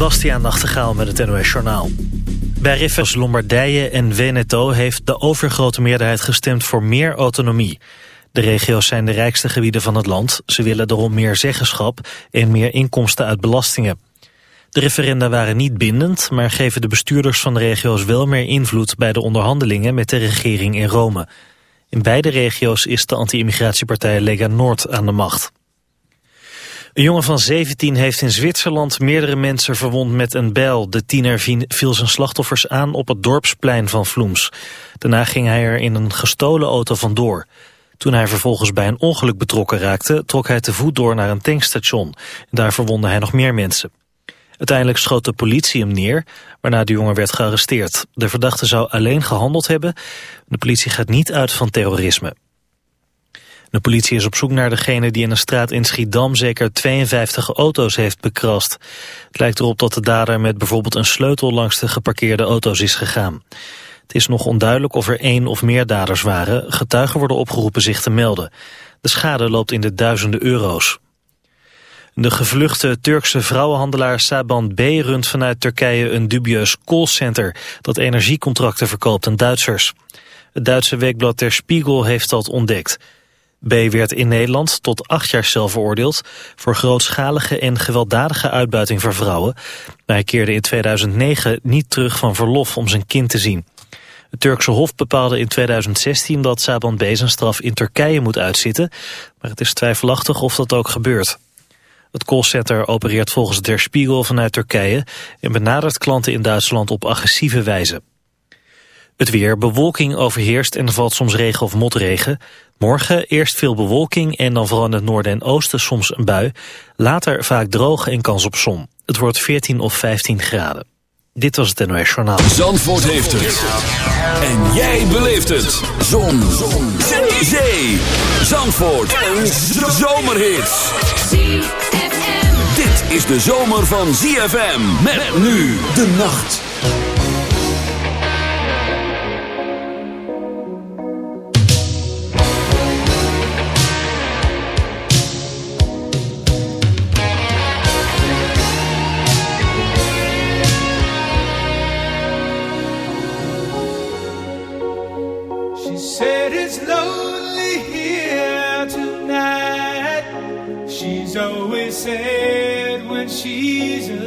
Bastiaan Nachtegaal met het NOS Journaal. Bij Riffers Lombardije en Veneto heeft de overgrote meerderheid gestemd voor meer autonomie. De regio's zijn de rijkste gebieden van het land. Ze willen daarom meer zeggenschap en meer inkomsten uit belastingen. De referenda waren niet bindend, maar geven de bestuurders van de regio's wel meer invloed bij de onderhandelingen met de regering in Rome. In beide regio's is de anti-immigratiepartij Lega Noord aan de macht. Een jongen van 17 heeft in Zwitserland meerdere mensen verwond met een bijl. De tiener viel zijn slachtoffers aan op het dorpsplein van Vloems. Daarna ging hij er in een gestolen auto vandoor. Toen hij vervolgens bij een ongeluk betrokken raakte... trok hij te voet door naar een tankstation. Daar verwondde hij nog meer mensen. Uiteindelijk schoot de politie hem neer, waarna de jongen werd gearresteerd. De verdachte zou alleen gehandeld hebben. De politie gaat niet uit van terrorisme. De politie is op zoek naar degene die in een straat in Schiedam zeker 52 auto's heeft bekrast. Het lijkt erop dat de dader met bijvoorbeeld een sleutel langs de geparkeerde auto's is gegaan. Het is nog onduidelijk of er één of meer daders waren. Getuigen worden opgeroepen zich te melden. De schade loopt in de duizenden euro's. De gevluchte Turkse vrouwenhandelaar Saban B. runt vanuit Turkije een dubieus callcenter dat energiecontracten verkoopt aan Duitsers. Het Duitse weekblad Der Spiegel heeft dat ontdekt. B. werd in Nederland tot acht jaar cel veroordeeld voor grootschalige en gewelddadige uitbuiting van vrouwen. Maar hij keerde in 2009 niet terug van verlof om zijn kind te zien. Het Turkse Hof bepaalde in 2016 dat Saban B. zijn straf in Turkije moet uitzitten, maar het is twijfelachtig of dat ook gebeurt. Het callcenter opereert volgens Der Spiegel vanuit Turkije en benadert klanten in Duitsland op agressieve wijze. Het weer, bewolking overheerst en er valt soms regen of motregen. Morgen eerst veel bewolking en dan vooral in het noorden en oosten soms een bui. Later vaak droog en kans op zon. Het wordt 14 of 15 graden. Dit was het NOS Journaal. Zandvoort heeft het. En jij beleeft het. Zon. zon. Zee. Zandvoort. Een zomerhit. Dit is de zomer van ZFM. Met nu de nacht. Jesus.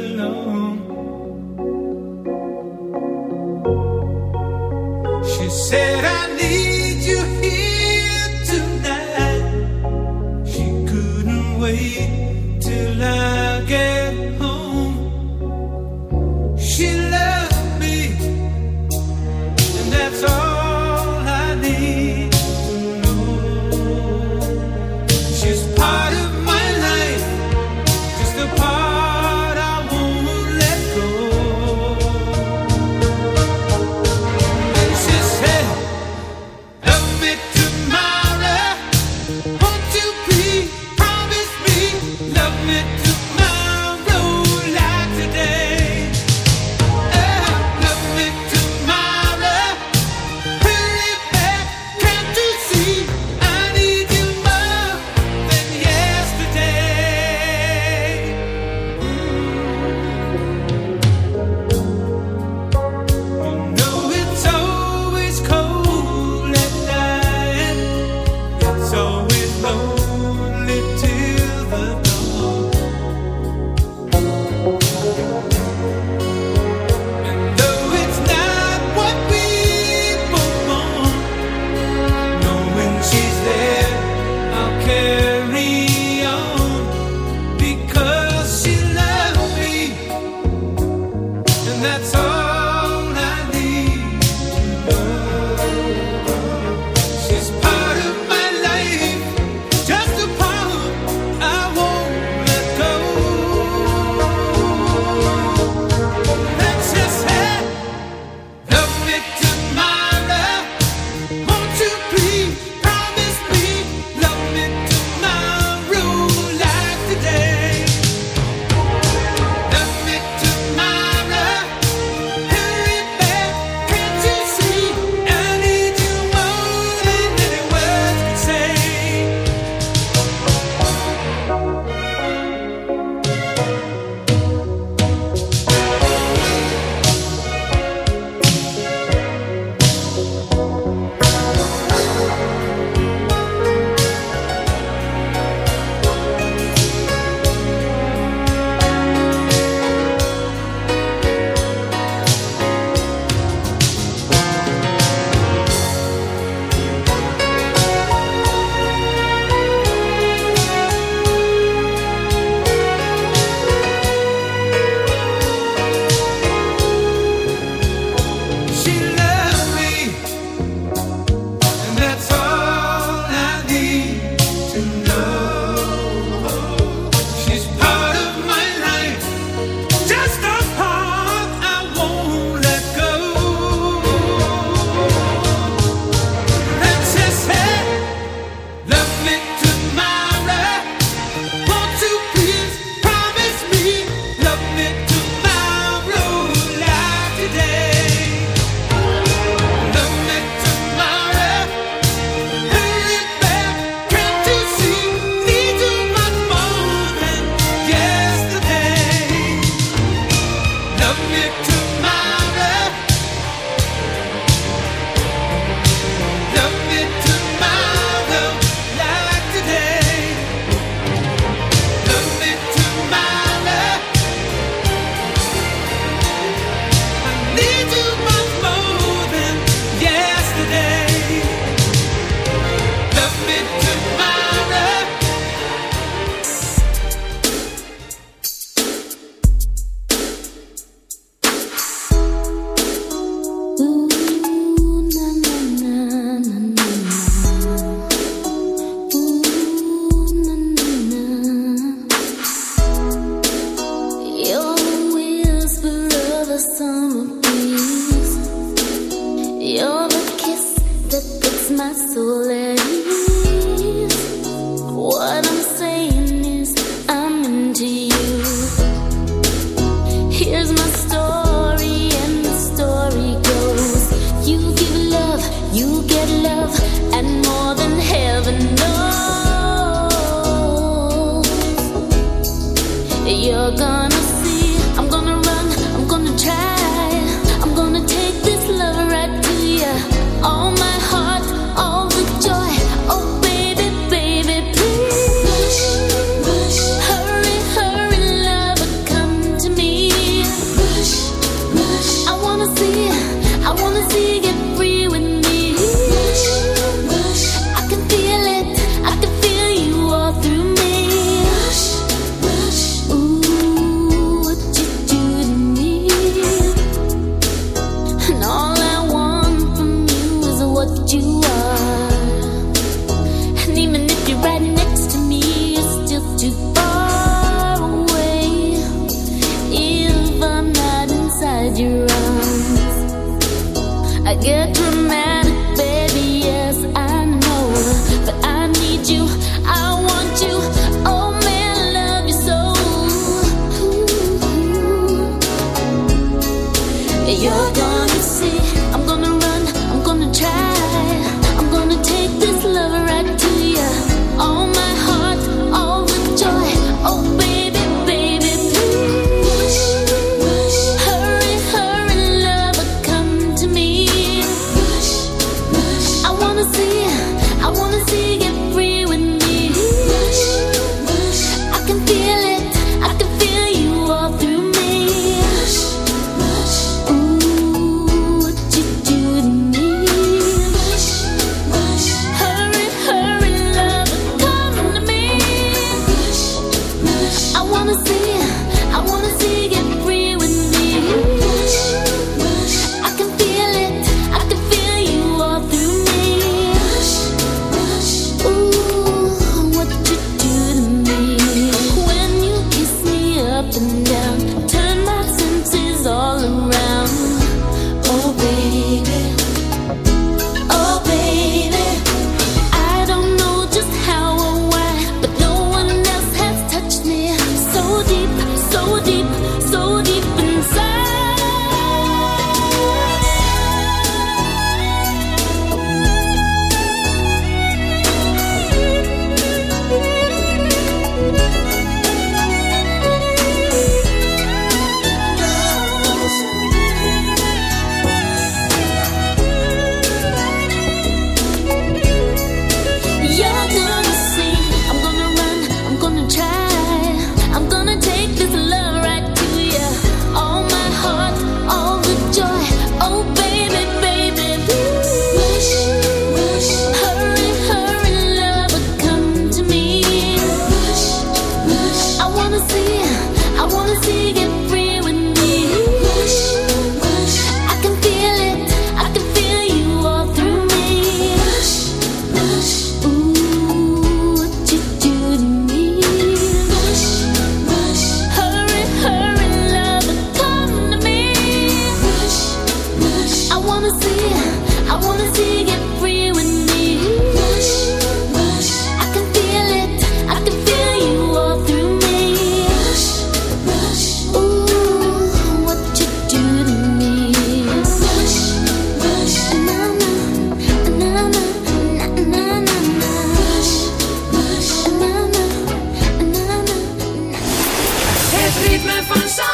for the.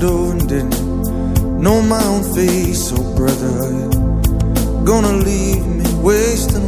Didn't know my own face. Oh, brother, gonna leave me wasting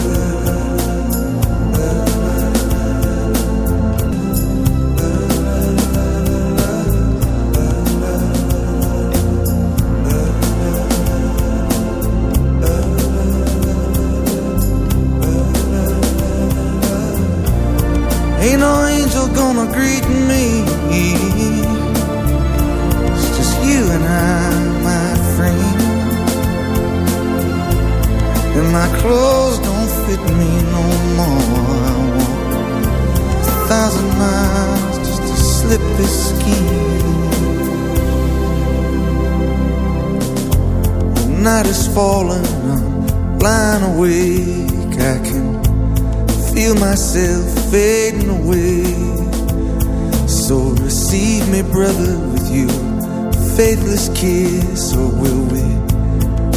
My clothes don't fit me no more. I a thousand miles just to slip this skin. The night is falling, I'm lying awake. I can feel myself fading away so receive me, brother, with you faithless kiss, or will we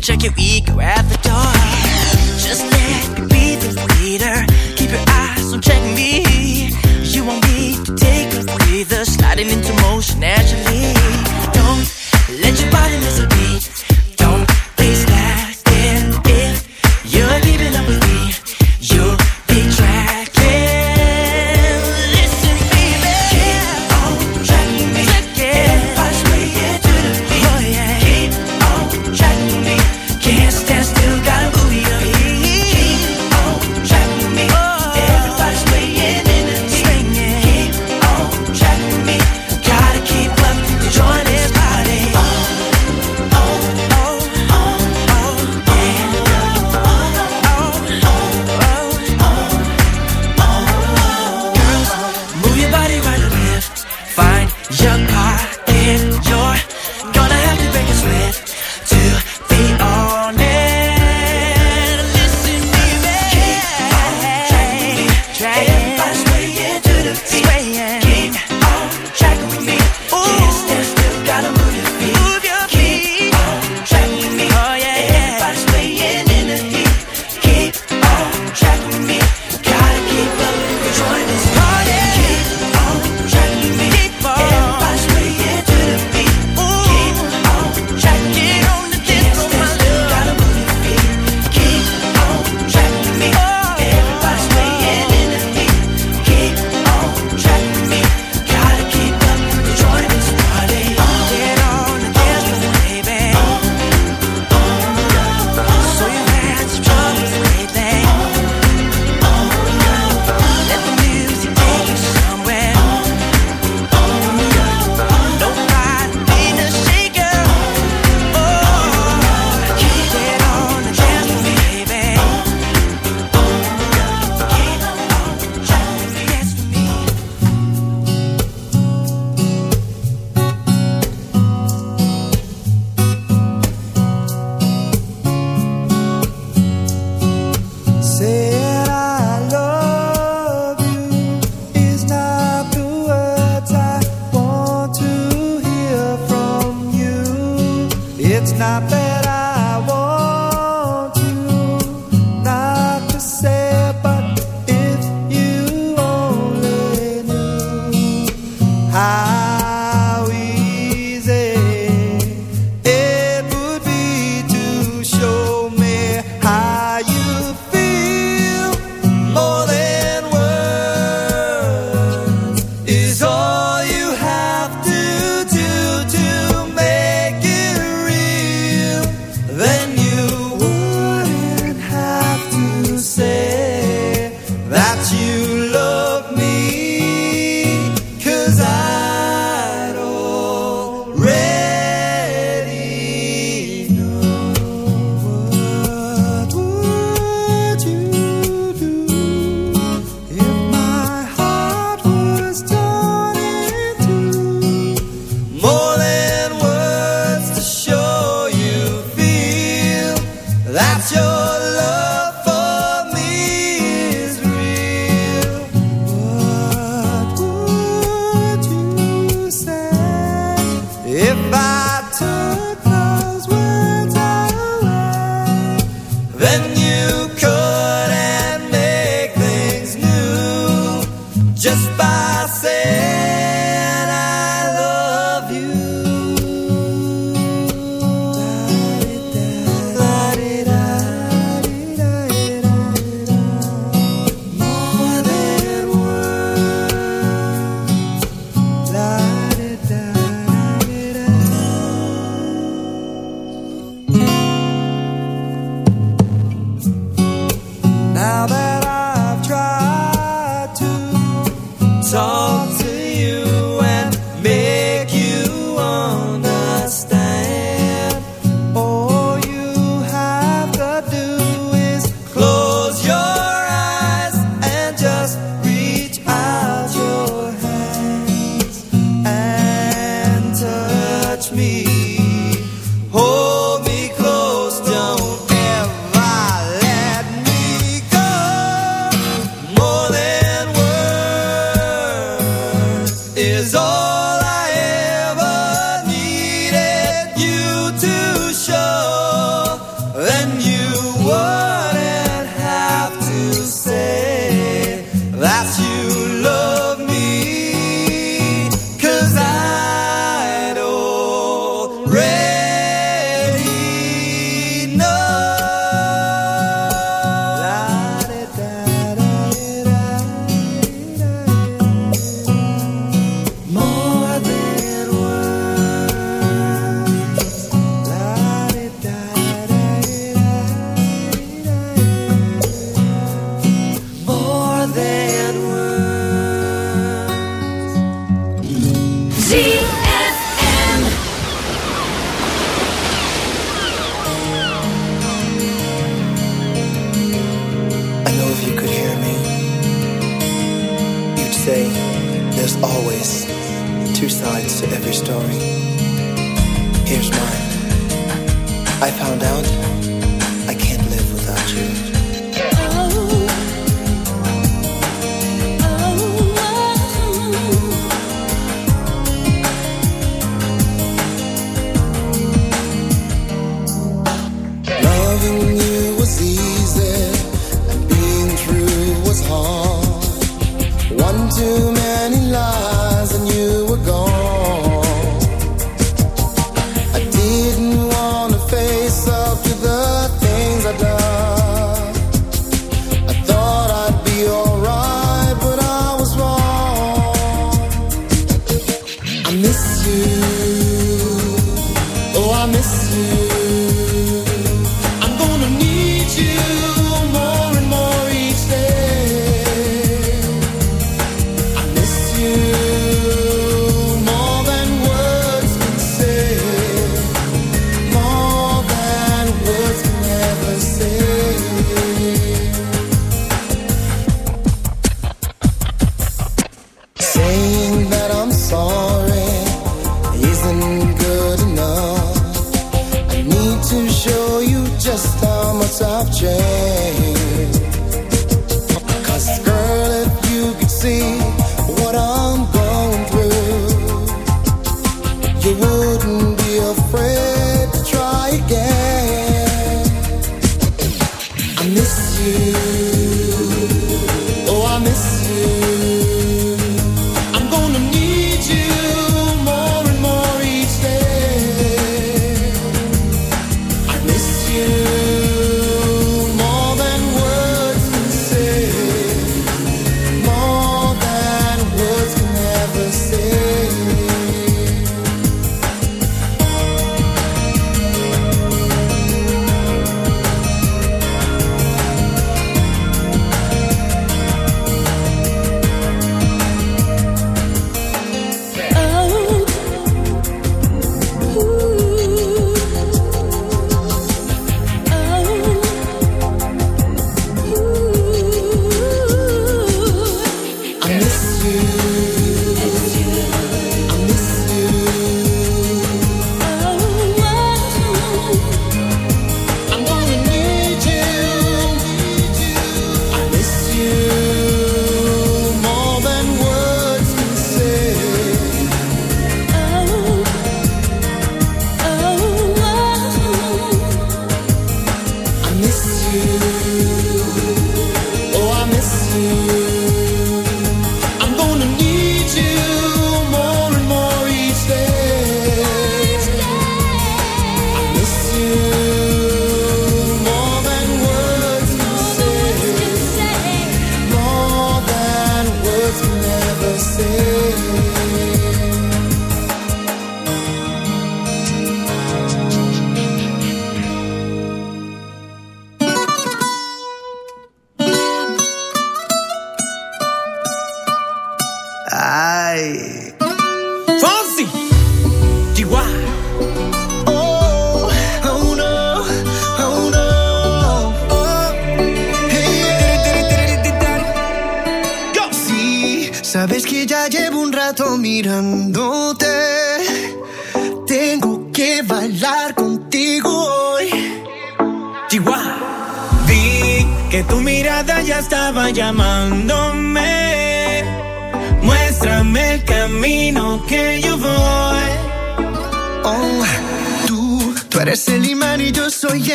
check your ego at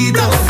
olvidado.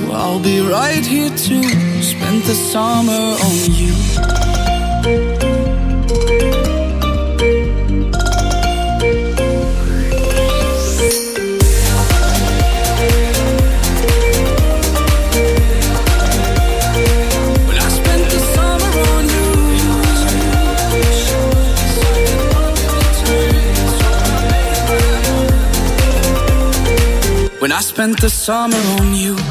I'll be right here to spend the summer on you. When I spent the summer on you. When I spent the summer on you.